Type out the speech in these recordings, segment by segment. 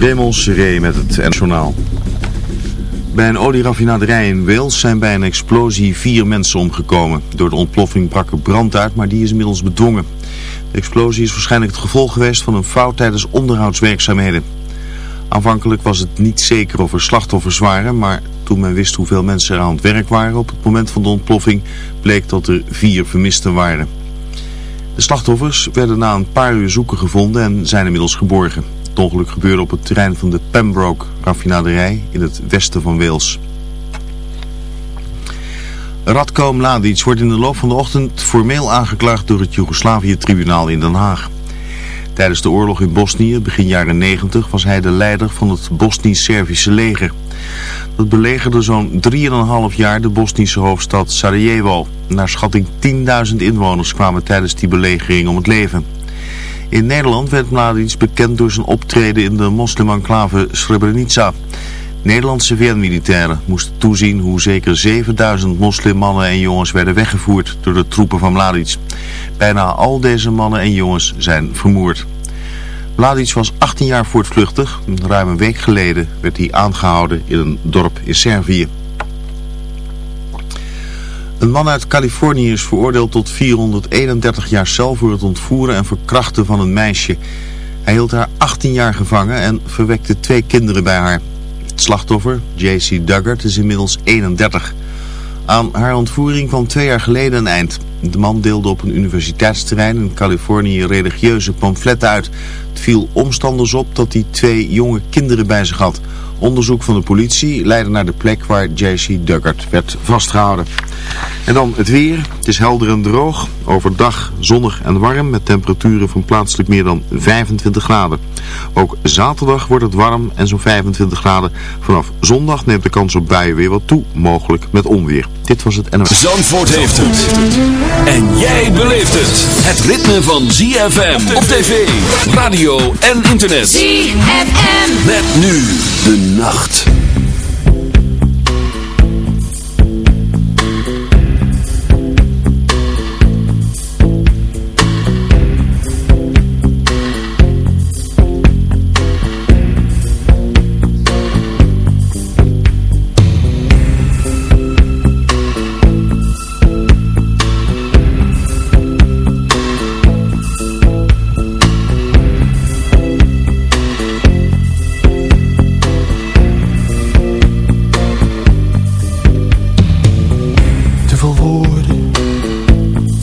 Raymond Seré met het Nationaal. Bij een olieraffinaderij in Wales zijn bij een explosie vier mensen omgekomen. Door de ontploffing brak er brand uit, maar die is inmiddels bedwongen. De explosie is waarschijnlijk het gevolg geweest van een fout tijdens onderhoudswerkzaamheden. Aanvankelijk was het niet zeker of er slachtoffers waren, maar toen men wist hoeveel mensen er aan het werk waren op het moment van de ontploffing, bleek dat er vier vermisten waren. De slachtoffers werden na een paar uur zoeken gevonden en zijn inmiddels geborgen. Het ongeluk gebeurde op het terrein van de Pembroke raffinaderij in het westen van Wales. Radko Mladic wordt in de loop van de ochtend formeel aangeklaagd door het Joegoslavië-tribunaal in Den Haag. Tijdens de oorlog in Bosnië, begin jaren 90, was hij de leider van het Bosnisch-Servische leger. Dat belegerde zo'n 3,5 jaar de Bosnische hoofdstad Sarajevo. Naar schatting 10.000 inwoners kwamen tijdens die belegering om het leven. In Nederland werd Mladic bekend door zijn optreden in de moslimenclave Srebrenica. Nederlandse VN-militairen moesten toezien hoe zeker 7000 moslimmannen en jongens werden weggevoerd door de troepen van Mladic. Bijna al deze mannen en jongens zijn vermoord. Mladic was 18 jaar voortvluchtig. Ruim een week geleden werd hij aangehouden in een dorp in Servië. Een man uit Californië is veroordeeld tot 431 jaar cel voor het ontvoeren en verkrachten van een meisje. Hij hield haar 18 jaar gevangen en verwekte twee kinderen bij haar. Het slachtoffer, J.C. Duggart, is inmiddels 31. Aan haar ontvoering kwam twee jaar geleden een eind. De man deelde op een universiteitsterrein in Californië religieuze pamfletten uit. Het viel omstanders op dat hij twee jonge kinderen bij zich had. Onderzoek van de politie leidde naar de plek waar J.C. Duggart werd vastgehouden. En dan het weer. Het is helder en droog. Overdag zonnig en warm met temperaturen van plaatselijk meer dan 25 graden. Ook zaterdag wordt het warm en zo'n 25 graden. Vanaf zondag neemt de kans op buien weer wat toe. Mogelijk met onweer. Dit was het NOS. Zandvoort heeft het. En jij beleeft het. Het ritme van ZFM op tv, radio en internet. ZFM. Met nu de nacht.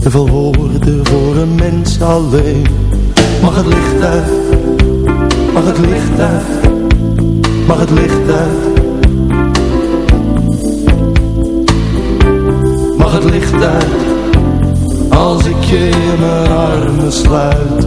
Te veel woorden voor een mens alleen. Mag het licht uit? Mag het licht uit? Mag het licht uit? Mag het licht uit? Als ik je in mijn armen sluit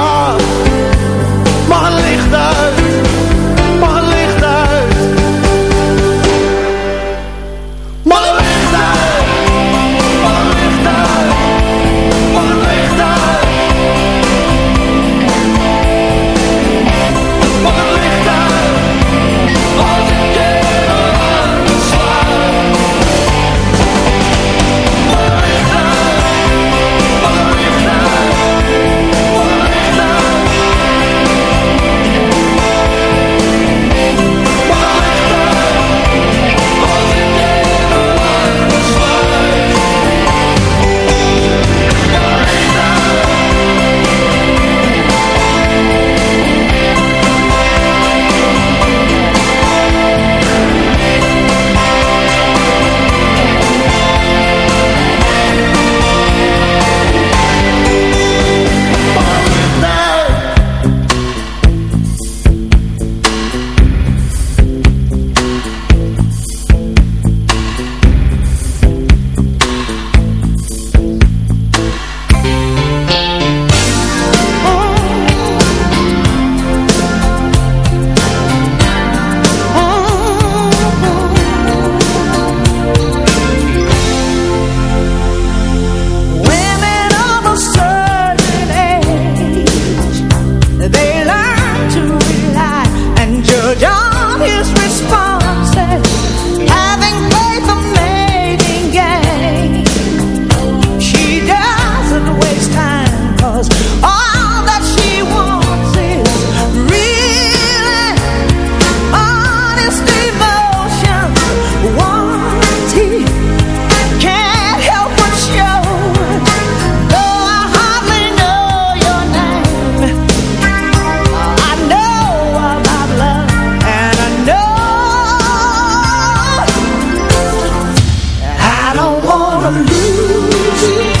gonna lose you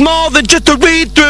More than just a read-through. found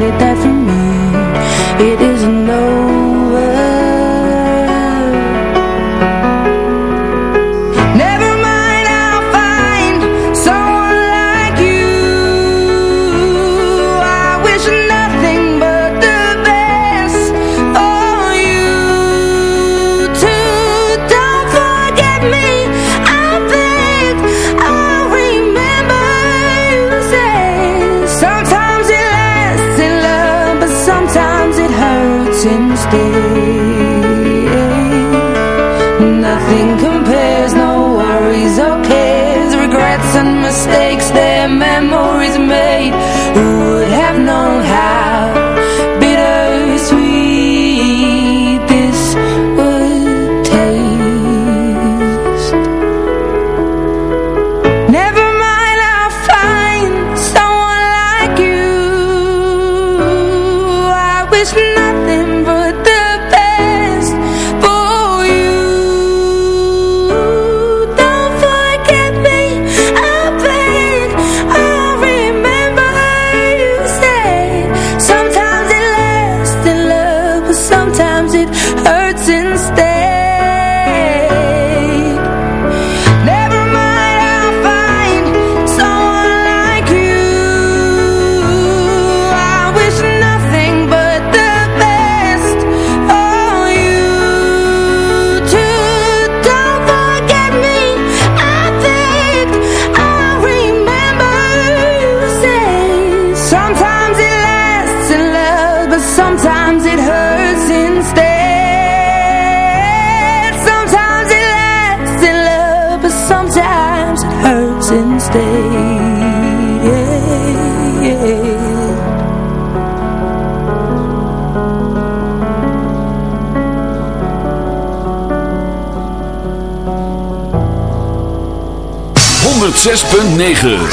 planeta 9.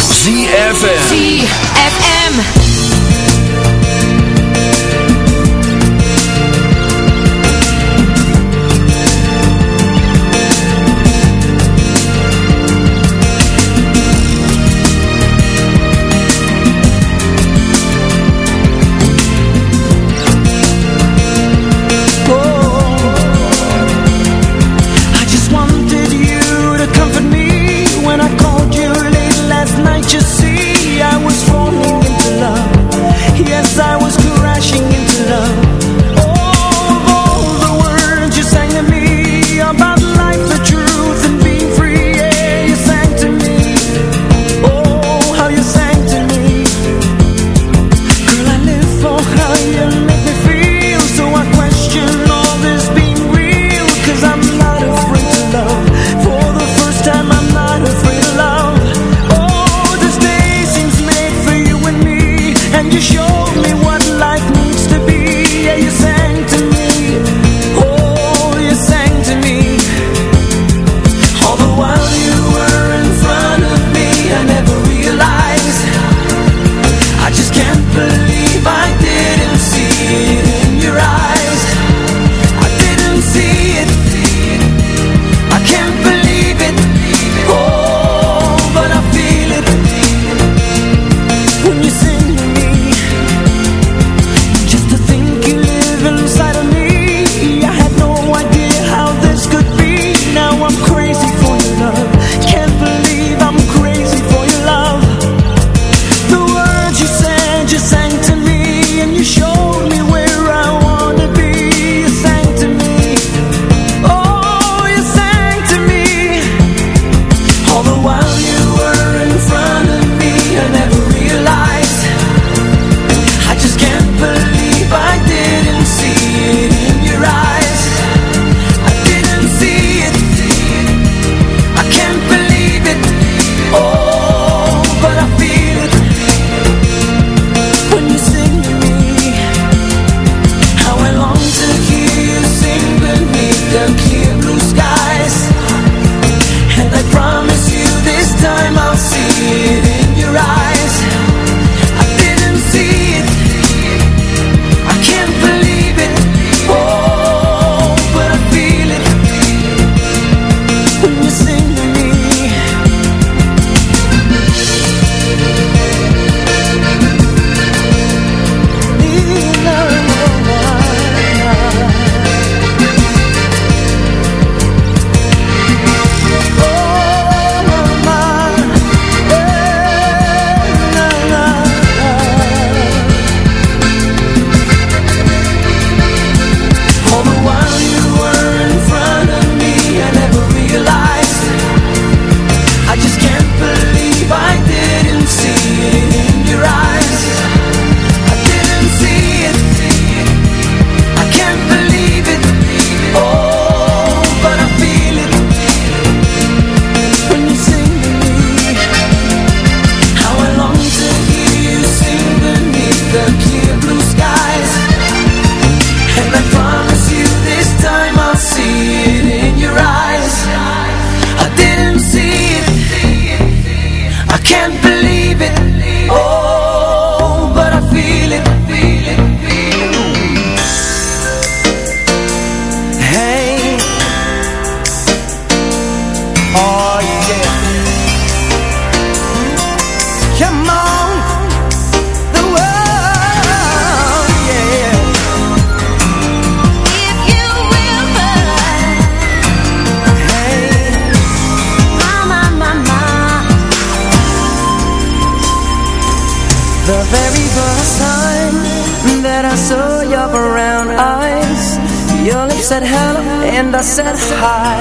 Said hello and I said hi.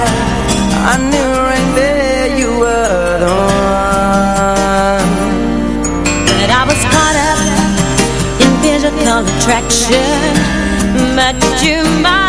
I knew right there you were the one attraction But you my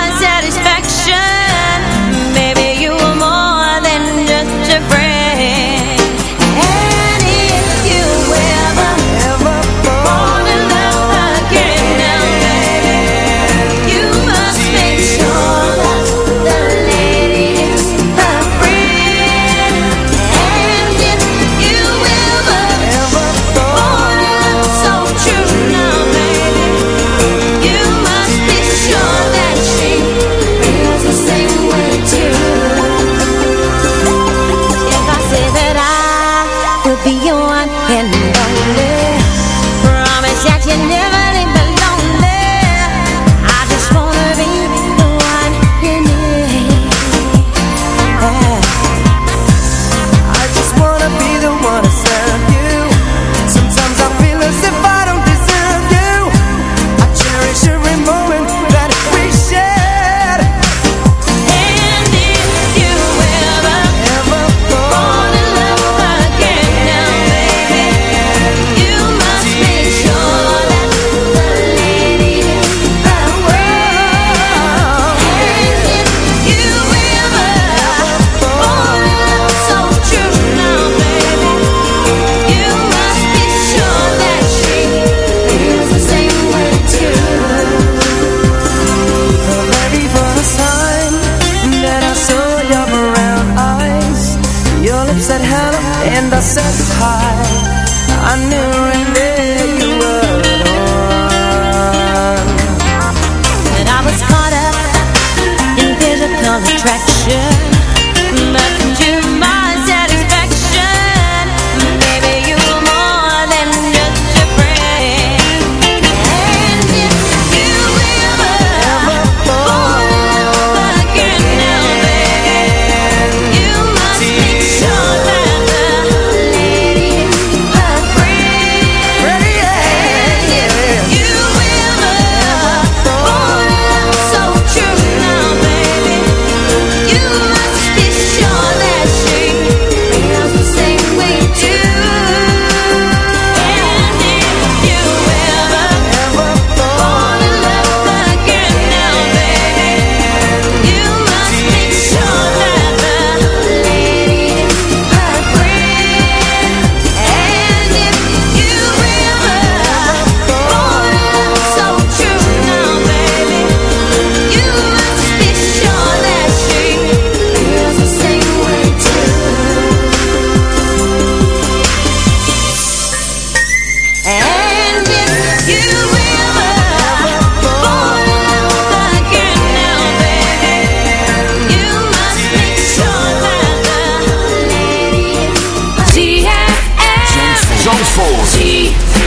恭。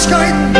Ehrlichkeit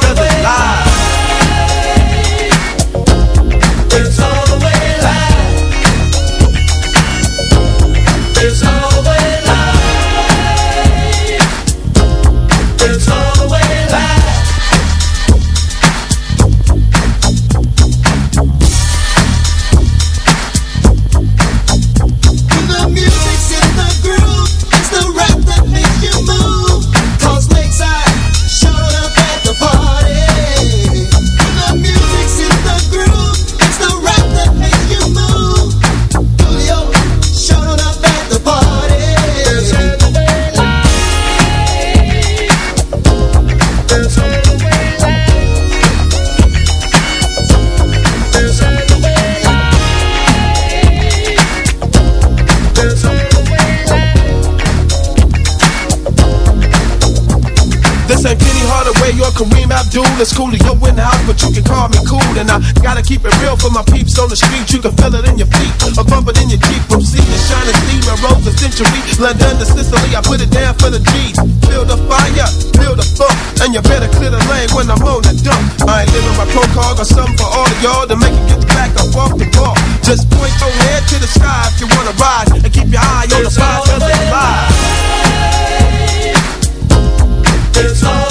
it's cool to go in the house, but you can call me cool. And I gotta keep it real for my peeps on the street. You can feel it in your feet, a bump in your Jeep. From sea to shining steam, a rose a century. London to Sicily, I put it down for the G's. Build a fire, build a funk, and you better clear the lane when I'm on the dump. I ain't living by protocol, got something for all of y'all to make it get back up off the ball. Just point your head to the sky if you wanna rise, and keep your eye on the prize, cause it's live. It's all